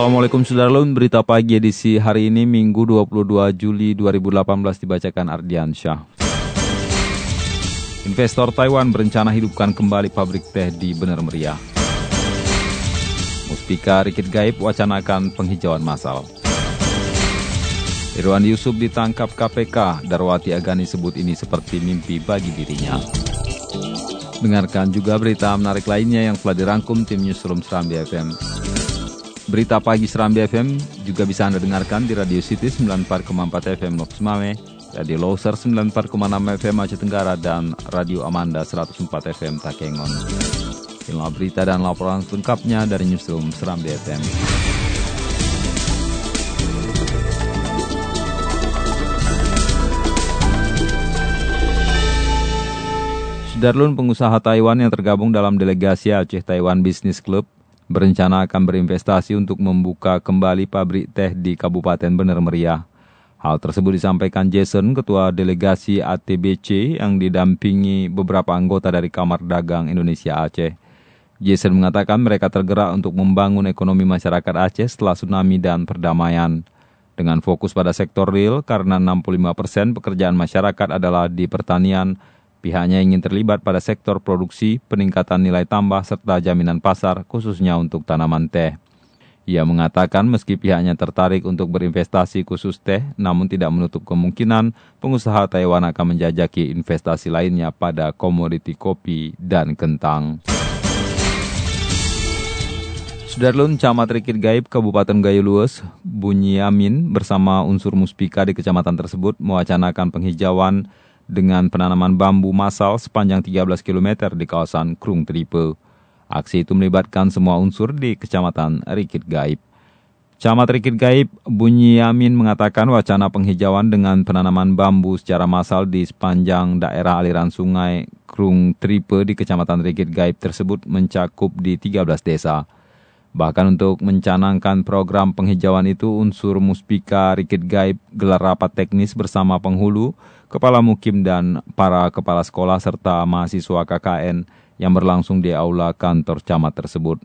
Assalamualaikum Sudarlun, berita pagi edisi hari ini Minggu 22 Juli 2018 dibacakan Ardian Syah. Investor Taiwan berencana hidupkan kembali pabrik teh di Bener Meriah. Muspika Rikit Gaib wacanakan penghijauan massal. Irwan Yusuf ditangkap KPK, Darwati Agani sebut ini seperti mimpi bagi dirinya. Dengarkan juga berita menarik lainnya yang telah dirangkum tim Newsroom Serambi FM. Berita pagi Serambi FM juga bisa Anda dengarkan di Radio City 94,4 FM Lok Semame, Radio Loser 94,6 FM Aceh Tenggara, dan Radio Amanda 104 FM Takengon. Inilah berita dan laporan lengkapnya dari Newsroom Serambi FM. Sudarlun pengusaha Taiwan yang tergabung dalam delegasi Aceh Taiwan Business Club berencana akan berinvestasi untuk membuka kembali pabrik teh di Kabupaten Bener Meriah. Hal tersebut disampaikan Jason, Ketua Delegasi ATBC yang didampingi beberapa anggota dari Kamar Dagang Indonesia Aceh. Jason mengatakan mereka tergerak untuk membangun ekonomi masyarakat Aceh setelah tsunami dan perdamaian. Dengan fokus pada sektor real, karena 65% pekerjaan masyarakat adalah di pertanian, Pihaknya ingin terlibat pada sektor produksi, peningkatan nilai tambah, serta jaminan pasar, khususnya untuk tanaman teh. Ia mengatakan meski pihaknya tertarik untuk berinvestasi khusus teh, namun tidak menutup kemungkinan pengusaha Taiwan akan menjajaki investasi lainnya pada komoditi kopi dan kentang. Sudarlun Camat Rikit Gaib Kabupaten Gayo Lues, Bunyi Amin bersama unsur muspika di kecamatan tersebut mewacanakan penghijauan dengan penanaman bambu massal sepanjang 13 km di kawasan Krung Tripe. Aksi itu melibatkan semua unsur di Kecamatan Rikit Gaib. Camat Rikit Gaib Bunyi Yamin mengatakan wacana penghijauan dengan penanaman bambu secara massal di sepanjang daerah aliran sungai Krung Tripe di Kecamatan Rikit Gaib tersebut mencakup di 13 desa. Bahkan untuk mencanangkan program penghijauan itu, unsur Muspika Rikit Gaib gelar rapat teknis bersama penghulu, kepala mukim dan para kepala sekolah serta mahasiswa KKN yang berlangsung di aula kantor camat tersebut.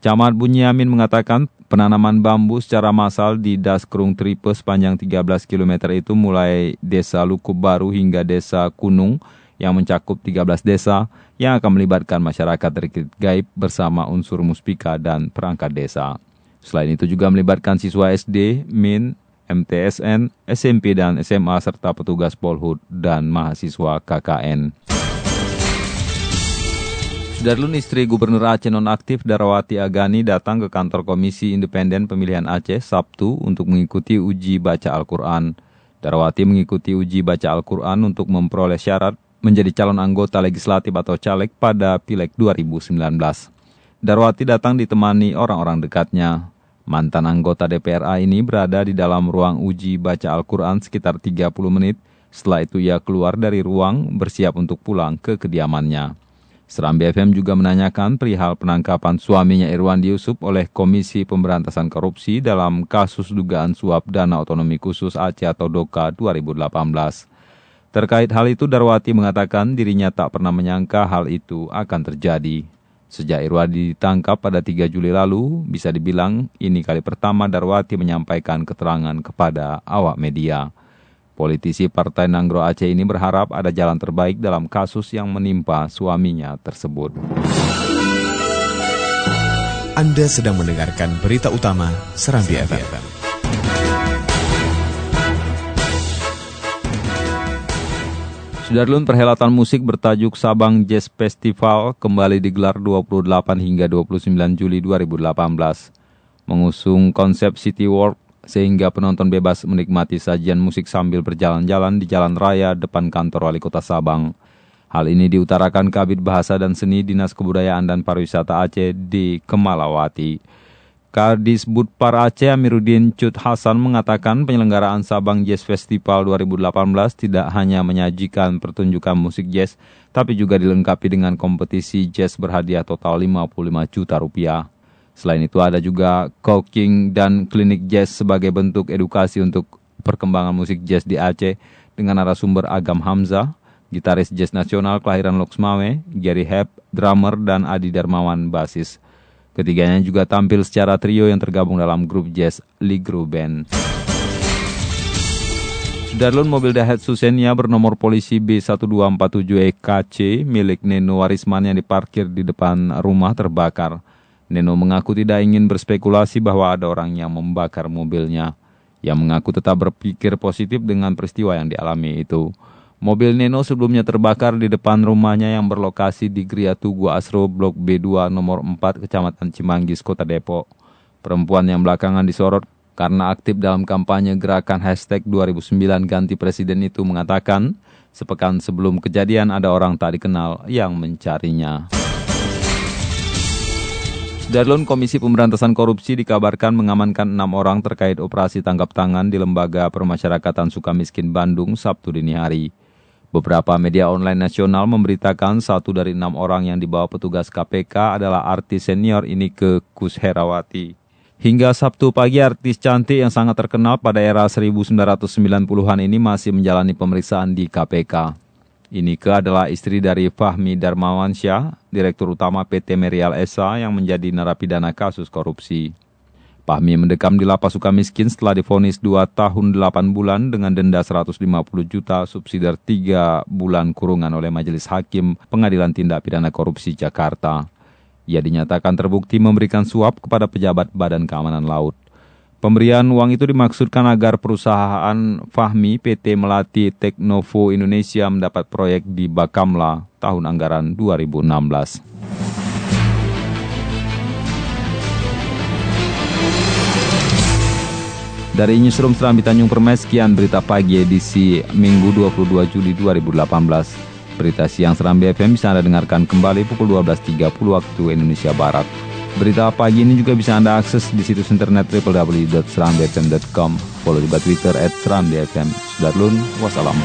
Camat Bunyamin mengatakan penanaman bambu secara massal di Das Krung Tripe sepanjang 13 km itu mulai desa Lukub Baru hingga desa Kunung yang mencakup 13 desa yang akan melibatkan masyarakat rikit gaib bersama unsur muspika dan perangkat desa. Selain itu juga melibatkan siswa SD, MIN, MTSN, SMP dan SMA serta petugas Polhut dan mahasiswa KKN. Sudarlun istri Gubernur Aceh nonaktif Darawati Agani datang ke kantor Komisi Independen Pemilihan Aceh Sabtu untuk mengikuti uji baca Al-Quran. Darawati mengikuti uji baca Al-Quran untuk memperoleh syarat menjadi calon anggota legislatif atau caleg pada Pileg 2019. Darwati datang ditemani orang-orang dekatnya. Mantan anggota DPRA ini berada di dalam ruang uji baca Al-Quran sekitar 30 menit. Setelah itu ia keluar dari ruang bersiap untuk pulang ke kediamannya. Seram BFM juga menanyakan perihal penangkapan suaminya Irwan Yusuf oleh Komisi Pemberantasan Korupsi dalam kasus dugaan suap dana otonomi khusus Aceh atau DOKA 2018. Terkait hal itu, Darwati mengatakan dirinya tak pernah menyangka hal itu akan terjadi. Sejak Irwadi ditangkap pada 3 Juli lalu, bisa dibilang ini kali pertama Darwati menyampaikan keterangan kepada awak media. Politisi Partai Nanggro Aceh ini berharap ada jalan terbaik dalam kasus yang menimpa suaminya tersebut. Anda sedang mendengarkan berita utama Serambi FM. Sudarlun perhelatan musik bertajuk Sabang Jazz Festival kembali digelar 28 hingga 29 Juli 2018. Mengusung konsep City Walk sehingga penonton bebas menikmati sajian musik sambil berjalan-jalan di jalan raya depan kantor wali kota Sabang. Hal ini diutarakan Kabit Bahasa dan Seni Dinas Kebudayaan dan Pariwisata Aceh di Kemalawati. Kadisbud Par Aceh Amiruddin Cut Hasan mengatakan penyelenggaraan Sabang Jazz Festival 2018 tidak hanya menyajikan pertunjukan musik jazz, tapi juga dilengkapi dengan kompetisi jazz berhadiah total 55 juta rupiah. Selain itu ada juga coaching dan klinik jazz sebagai bentuk edukasi untuk perkembangan musik jazz di Aceh dengan narasumber Agam Hamzah, gitaris jazz nasional kelahiran Loksmawe, Gary Hep, drummer, dan Adi Darmawan, basis. Ketiganya juga tampil secara trio yang tergabung dalam grup jazz Ligru Band. Darlun mobil Daihatsu Xenia bernomor polisi B1247EKC milik Neno Warisman yang diparkir di depan rumah terbakar. Neno mengaku tidak ingin berspekulasi bahwa ada orang yang membakar mobilnya. Yang mengaku tetap berpikir positif dengan peristiwa yang dialami itu. Mobil Neno sebelumnya terbakar di depan rumahnya yang berlokasi di Gria Tugu Asro Blok B2 nomor 4 Kecamatan Cimanggis, Kota Depok. Perempuan yang belakangan disorot karena aktif dalam kampanye gerakan hashtag 2009 ganti presiden itu mengatakan, sepekan sebelum kejadian ada orang tak dikenal yang mencarinya. Darlun Komisi Pemberantasan Korupsi dikabarkan mengamankan enam orang terkait operasi tangkap tangan di Lembaga Permasyarakatan Sukamiskin Bandung Sabtu dini hari. Beberapa media online nasional memberitakan satu dari enam orang yang dibawa petugas KPK adalah artis senior ini ke Kus Herawati. Hingga Sabtu pagi, artis cantik yang sangat terkenal pada era 1990-an ini masih menjalani pemeriksaan di KPK. Ini ke adalah istri dari Fahmi Darmawansyah, Direktur Utama PT Merial Esa yang menjadi narapidana kasus korupsi. Pahmi mendekam di lapas suka miskin setelah difonis 2 tahun 8 bulan dengan denda 150 juta subsidi 3 bulan kurungan oleh Majelis Hakim Pengadilan Tindak Pidana Korupsi Jakarta. Ia dinyatakan terbukti memberikan suap kepada pejabat Badan Keamanan Laut. Pemberian uang itu dimaksudkan agar perusahaan Fahmi PT Melati Teknovo Indonesia mendapat proyek di Bakamla tahun anggaran 2016. Dari Newsroom Serambi Tanjung Permai, sekian berita pagi edisi Minggu 22 Juli 2018. Berita siang Serambi FM bisa Anda dengarkan kembali pukul 12.30 waktu Indonesia Barat. Berita pagi ini juga bisa Anda akses di situs internet www.serambifm.com. Follow juga Twitter at. Sudah wassalamu.